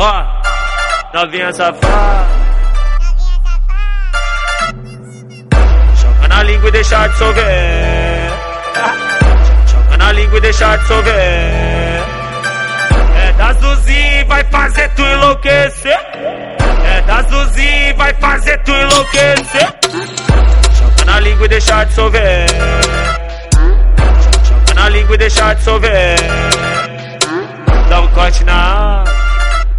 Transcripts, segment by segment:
Ó, novinha safada. Joga na língua e deixa dissolver. Joga na língua e deixa dissolver. É da Zuzi, vai fazer tu enlouquecer. É da Zuzi, vai fazer tu enlouquecer. Joga na língua e deixa dissolver. Joga na língua e deixa dissolver. Dá um corte na água,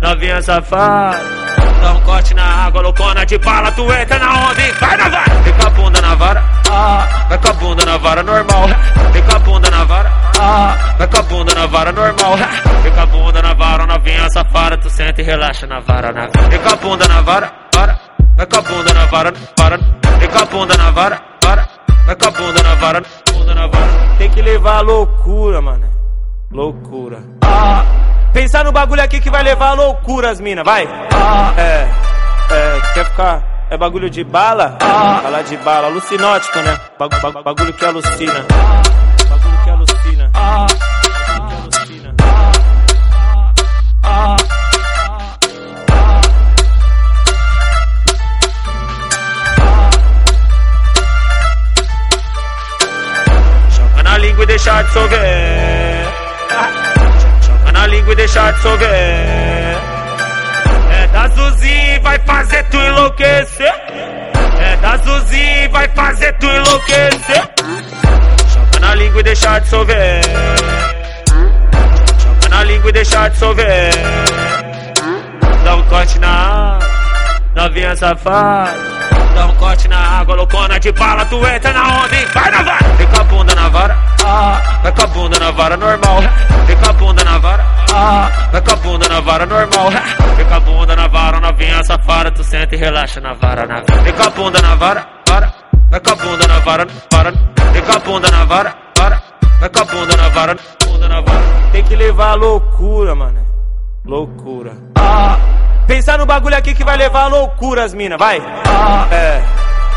novinha safada. Dá um corte na água, loucona de bala, tu entra na onda e vai na vara. Vem com a bunda na vara, ah, vai com a bunda na vara normal. Vem com a bunda na vara, ah, vai com a bunda na vara normal. Vem com a bunda na vara, novinha safada, tu senta e relaxa na vara, na Vem com a bunda na vara, vara, vai com a bunda na vara, vara. Vem com a bunda na vara, vara, vai com a bunda na vara, bunda na vara. Tem que levar a loucura, mano. Loucura. Ah, pensar no bagulho aqui que vai levar a loucura as mina, vai. Ah, é, é, quer ficar. É bagulho de bala? Ah, bala de bala, alucinótico, né? Bagu- bagu- bagulho que alucina. Bagulho que alucina. Ah, bagulho que alucina. Ah, ah, Joga na língua e deixa dissolver. Língua e deixa dissolver. É da Zuzi, vai fazer tu enlouquecer. É da Zuzi, vai fazer tu enlouquecer. Joga na língua e deixa dissolver. Joga na língua e deixa dissolver. Dá um corte na água, novinha safada. Dá um corte na água, loucona de bala, tu entra na onda e vai na vara. Vem com a bunda na vara, ah, vai com a bunda na vara normal. Vem com a bunda na vara, ah, vai com a bunda na vara normal. Vem com a bunda na vara, novinha safada, tu senta e relaxa na vara, na Vem com a bunda na vara, vara, vai com a bunda na vara, vara. Vem com a bunda na vara, vara, vai com a bunda na vara, bunda na vara. Tem que levar a loucura, mano. Loucura. Ah, pensar no bagulho aqui que vai levar a loucura as mina, vai. Ah, é,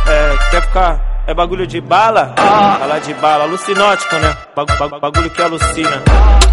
é, quer ficar. É bagulho de bala? Ah, bala de bala, alucinótico, né? Bagu- bagu- bagulho que alucina. Bagulho que alucina.